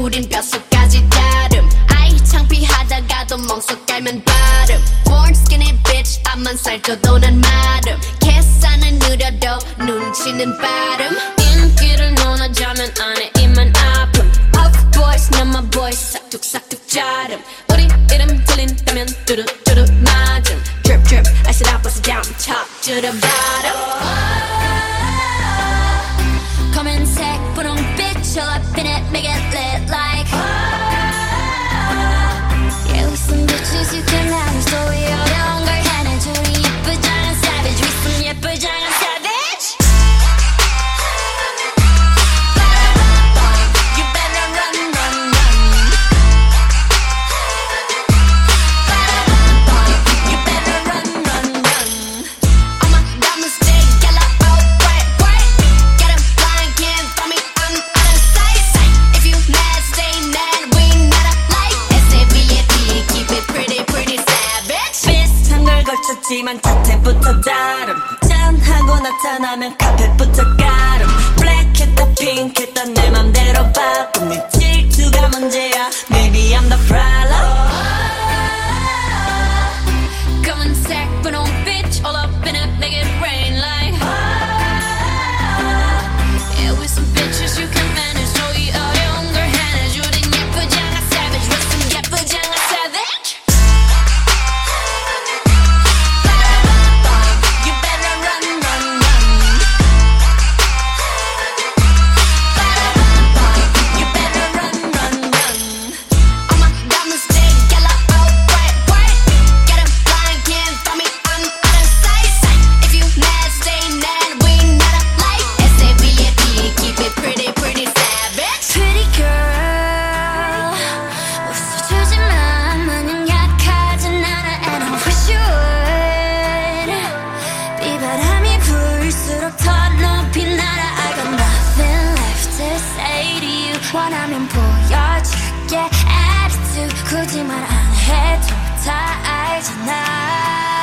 우린 뼛속까지 다름 아이 창피하다가도 멍석 깔면 발음 Born skinny bitch 앞만 살쪄도 난 마름 계산은 느려도 눈치는 빠름 인기를 논하자면 안에 입만 아픔 Puff boys 난 my boys 싹둑싹둑 자름 우리 이름 들린다면 뚜루뚜루 맞음 Drip drip I sit up, I sit down top to the bottom oh. 검은색 분홍빛 show up in it make it 걸 걸쳤지만 자태부터 다름. 짠하고 나타나면 카펫부터 가름. 블랙했다 핑크했다 내 맘대로 바꿈 네 질투가 문제야. Maybe I'm the problem 보여줄게 attitude 굳이 말 안 해도 다 알잖아